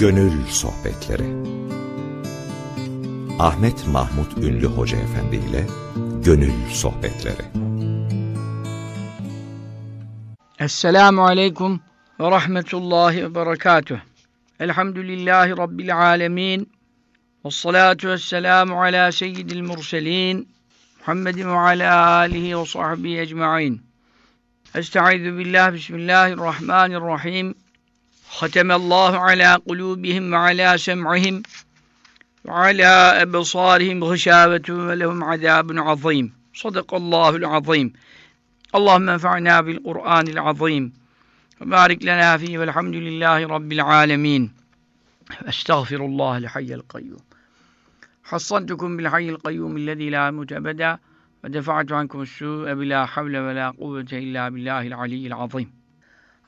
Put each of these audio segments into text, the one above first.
Gönül Sohbetleri Ahmet Mahmut Ünlü Hoca Efendi ile Gönül Sohbetleri Esselamu Aleyküm ve Rahmetullahi ve Berekatuh. Elhamdülillahi Rabbil Alemin. Ve salatu ve selamu ala seyyidil murselin. Muhammedin ve ala alihi ve sahbihi ecma'in. Estaizu billah, bismillahirrahmanirrahim. ختم الله على قلوبهم وعلى سمعهم وعلى أبصارهم غشاوة ولهم عذاب عظيم. صدق الله العظيم. اللهم انفعنا بالقرآن العظيم. وبارك لنا فيه والحمد لله رب العالمين. أستغفر الله الحي القيوم. حصنتكم بالحي القيوم الذي لا موت أبدا ودفعت عنكم السوء بلا حول ولا قوة إلا بالله العلي العظيم.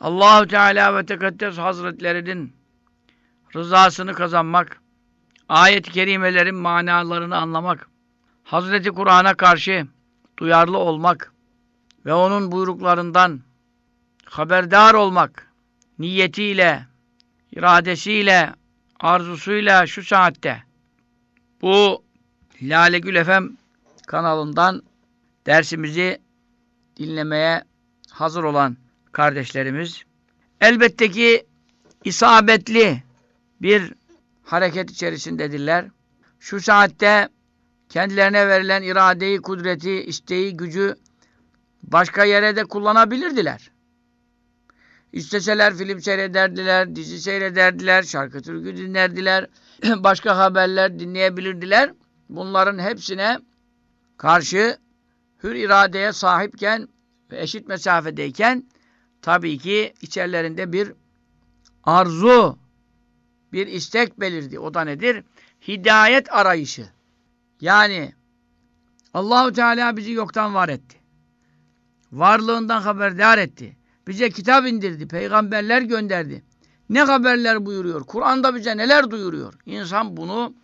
Allahu Teala ve Tekaddes Hazretlerinin rızasını kazanmak, ayet-i kerimelerin manalarını anlamak, Hazreti Kur'an'a karşı duyarlı olmak ve onun buyruklarından haberdar olmak niyetiyle, iradesiyle, arzusuyla şu saatte bu Lale Gül Efem kanalından dersimizi dinlemeye hazır olan kardeşlerimiz elbette ki isabetli bir hareket içerisindedirler. Şu saatte kendilerine verilen iradeyi, kudreti, isteği, gücü başka yere de kullanabilirdiler. İsteseler film seyrederdiler, dizi seyrederdiler, şarkı türkü dinlerdiler, başka haberler dinleyebilirdiler. Bunların hepsine karşı hür iradeye sahipken ve eşit mesafedeyken tabii ki içerilerinde bir arzu, bir istek belirdi. O da nedir? Hidayet arayışı. Yani Allahu Teala bizi yoktan var etti. Varlığından haberdar etti. Bize kitap indirdi, peygamberler gönderdi. Ne haberler buyuruyor? Kur'an'da bize neler duyuruyor? İnsan bunu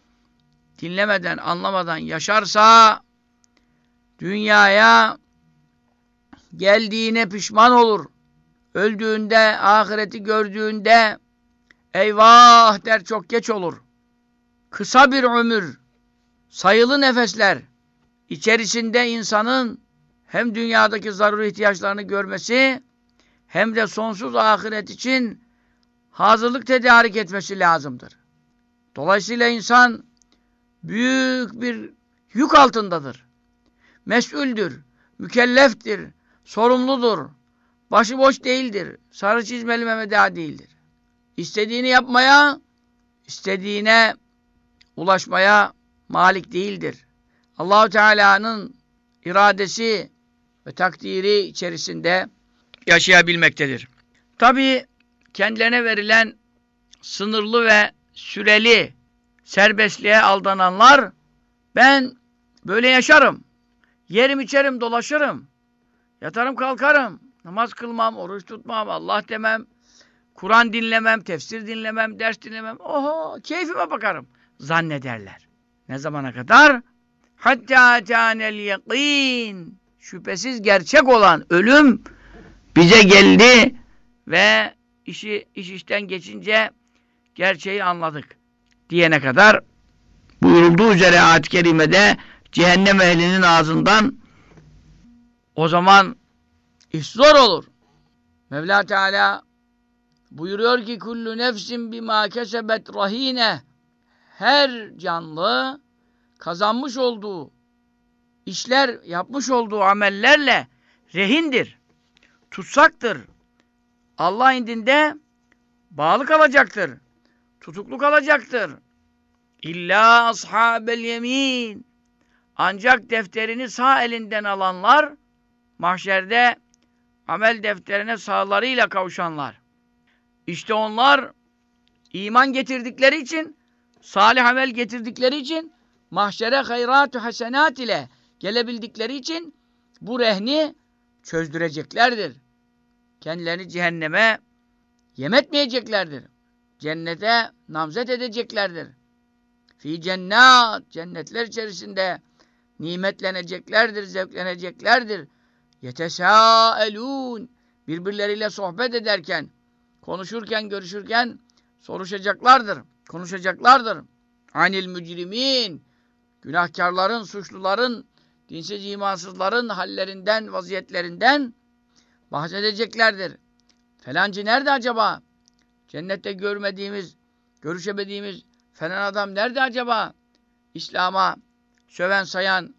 dinlemeden, anlamadan yaşarsa dünyaya geldiğine pişman olur. Öldüğünde, ahireti gördüğünde eyvah der çok geç olur. Kısa bir ömür, sayılı nefesler içerisinde insanın hem dünyadaki zaruri ihtiyaçlarını görmesi hem de sonsuz ahiret için hazırlık tedarik etmesi lazımdır. Dolayısıyla insan büyük bir yük altındadır. Mesuldür, mükelleftir, sorumludur, başıboş değildir, sarı çizmeli Mehmet değildir. İstediğini yapmaya, istediğine ulaşmaya malik değildir. Allahu Teala'nın iradesi ve takdiri içerisinde yaşayabilmektedir. Tabi kendilerine verilen sınırlı ve süreli serbestliğe aldananlar ben böyle yaşarım. Yerim içerim dolaşırım. Yatarım kalkarım. Namaz kılmam, oruç tutmam, Allah demem. Kur'an dinlemem, tefsir dinlemem, ders dinlemem. Oho keyfime bakarım. Zannederler. Ne zamana kadar? Hatta canel yakin. Şüphesiz gerçek olan ölüm bize geldi ve işi iş işten geçince gerçeği anladık diyene kadar buyurulduğu üzere ayet-i kerimede cehennem ehlinin ağzından o zaman iş zor olur. Mevla Teala buyuruyor ki kullu nefsin bima kesebet rahine her canlı kazanmış olduğu işler yapmış olduğu amellerle rehindir. Tutsaktır. Allah indinde bağlı kalacaktır. Tutuklu kalacaktır. İlla ashabel yemin. Ancak defterini sağ elinden alanlar mahşerde amel defterine sağlarıyla kavuşanlar. İşte onlar iman getirdikleri için, salih amel getirdikleri için, mahşere hayrat-ı hasenat ile gelebildikleri için bu rehni çözdüreceklerdir. Kendilerini cehenneme yemetmeyeceklerdir. Cennete namzet edeceklerdir. Fi cennat, cennetler içerisinde nimetleneceklerdir, zevkleneceklerdir. Yetesâelûn, birbirleriyle sohbet ederken, konuşurken, görüşürken soruşacaklardır, konuşacaklardır. Anil mücrimin, günahkarların, suçluların, dinsiz imansızların hallerinden, vaziyetlerinden bahsedeceklerdir. Felancı nerede acaba? Cennette görmediğimiz, görüşemediğimiz falan adam nerede acaba? İslam'a söven sayan,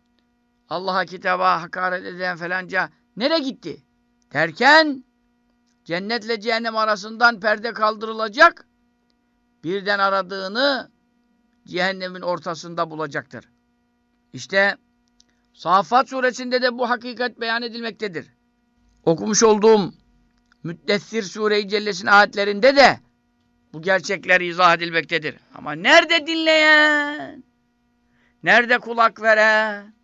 Allah'a kitaba hakaret eden falanca nereye gitti? Derken cennetle cehennem arasından perde kaldırılacak. Birden aradığını cehennemin ortasında bulacaktır. İşte Safat suresinde de bu hakikat beyan edilmektedir. Okumuş olduğum Müddessir Sure-i Celles'in ayetlerinde de bu gerçekler izah edilmektedir. Ama nerede dinleyen? Nerede kulak veren?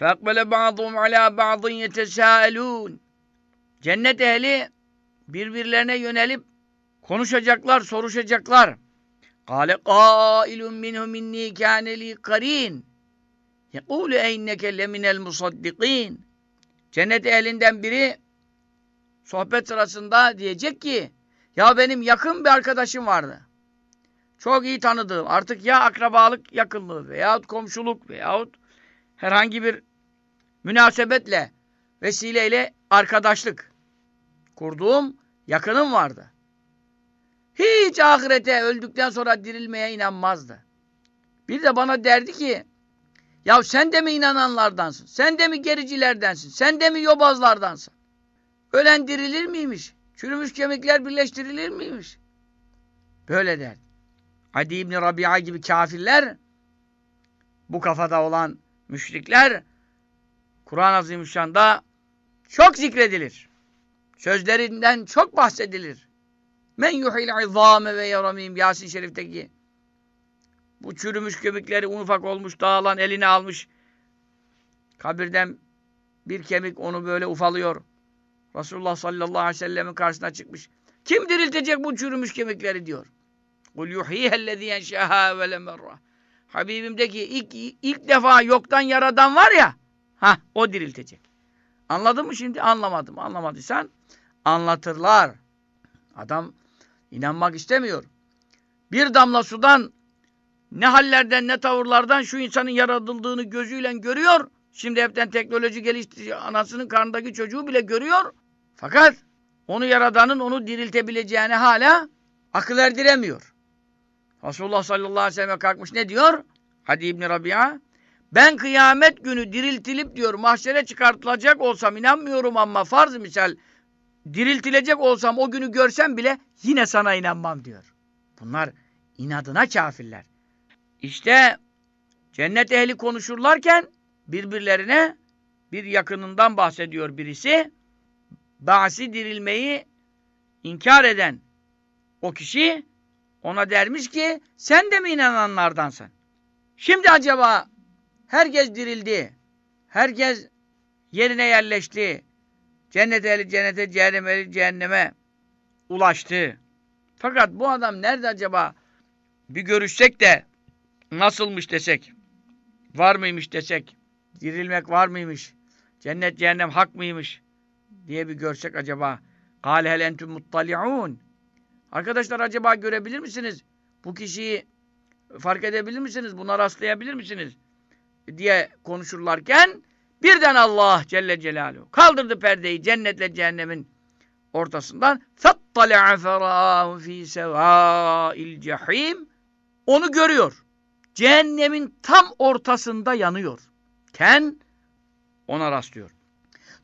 فَاَقْبَلَ بَعْضُهُمْ عَلَى بَعْضٍ يَتَسَاءَلُونَ Cennet ehli birbirlerine yönelip konuşacaklar, soruşacaklar. قَالَ قَائِلٌ مِّنْهُ مِنِّي كَانَ لِي قَر۪ينَ يَقُولُ اَيْنَّكَ لَمِنَ الْمُصَدِّقِينَ Cennet ehlinden biri sohbet sırasında diyecek ki ya benim yakın bir arkadaşım vardı. Çok iyi tanıdığım. Artık ya akrabalık yakınlığı veyahut komşuluk veyahut herhangi bir münasebetle, vesileyle arkadaşlık kurduğum yakınım vardı. Hiç ahirete öldükten sonra dirilmeye inanmazdı. Bir de bana derdi ki ya sen de mi inananlardansın? Sen de mi gericilerdensin? Sen de mi yobazlardansın? Ölen dirilir miymiş? Çürümüş kemikler birleştirilir miymiş? Böyle der. Adi İbni Rabia gibi kafirler, bu kafada olan müşrikler, Kur'an-ı Azimüşşan'da çok zikredilir. Sözlerinden çok bahsedilir. Men yuhil izame ve yaramim Yasin Şerif'teki bu çürümüş kemikleri un ufak olmuş, dağılan eline almış. Kabirden bir kemik onu böyle ufalıyor. Resulullah sallallahu aleyhi ve sellemin karşısına çıkmış. Kim diriltecek bu çürümüş kemikleri diyor. Kul yuhiyhellezî yenşâhâ ve lemerrah. Habibimdeki ilk, ilk defa yoktan yaradan var ya, ha o diriltecek. Anladın mı şimdi? Anlamadım. Anlamadıysan anlatırlar. Adam inanmak istemiyor. Bir damla sudan ne hallerden ne tavırlardan şu insanın yaratıldığını gözüyle görüyor. Şimdi hepten teknoloji gelişti. Anasının karnındaki çocuğu bile görüyor. Fakat onu yaradanın onu diriltebileceğini hala akıl erdiremiyor. Resulullah sallallahu aleyhi ve sellem kalkmış ne diyor? Hadi İbni Rabia. Ben kıyamet günü diriltilip diyor mahşere çıkartılacak olsam inanmıyorum ama farz misal diriltilecek olsam o günü görsem bile yine sana inanmam diyor. Bunlar inadına kafirler. İşte cennet ehli konuşurlarken birbirlerine bir yakınından bahsediyor birisi. Ba'si dirilmeyi inkar eden o kişi ona dermiş ki sen de mi inananlardansın? Şimdi acaba herkes dirildi. Herkes yerine yerleşti. Cennet ehli cennete, cehennem ehli cehenneme ulaştı. Fakat bu adam nerede acaba? Bir görüşsek de nasılmış desek, var mıymış desek, dirilmek var mıymış, cennet cehennem hak mıymış diye bir görsek acaba. قَالَ هَلْ اَنْتُمْ مُطَّلِعُونَ Arkadaşlar acaba görebilir misiniz? Bu kişiyi fark edebilir misiniz? Buna rastlayabilir misiniz? diye konuşurlarken birden Allah Celle Celaluhu kaldırdı perdeyi cennetle cehennemin ortasından فَطَّلَعَ فَرَاهُ ف۪ي سَوَائِ الْجَح۪يمِ Onu görüyor. Cehennemin tam ortasında yanıyor. Ken ona rastlıyor.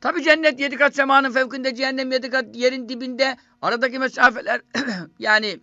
Tabi cennet yedi kat semanın fevkinde, cehennem yedi kat yerin dibinde. Aradaki mesafeler yani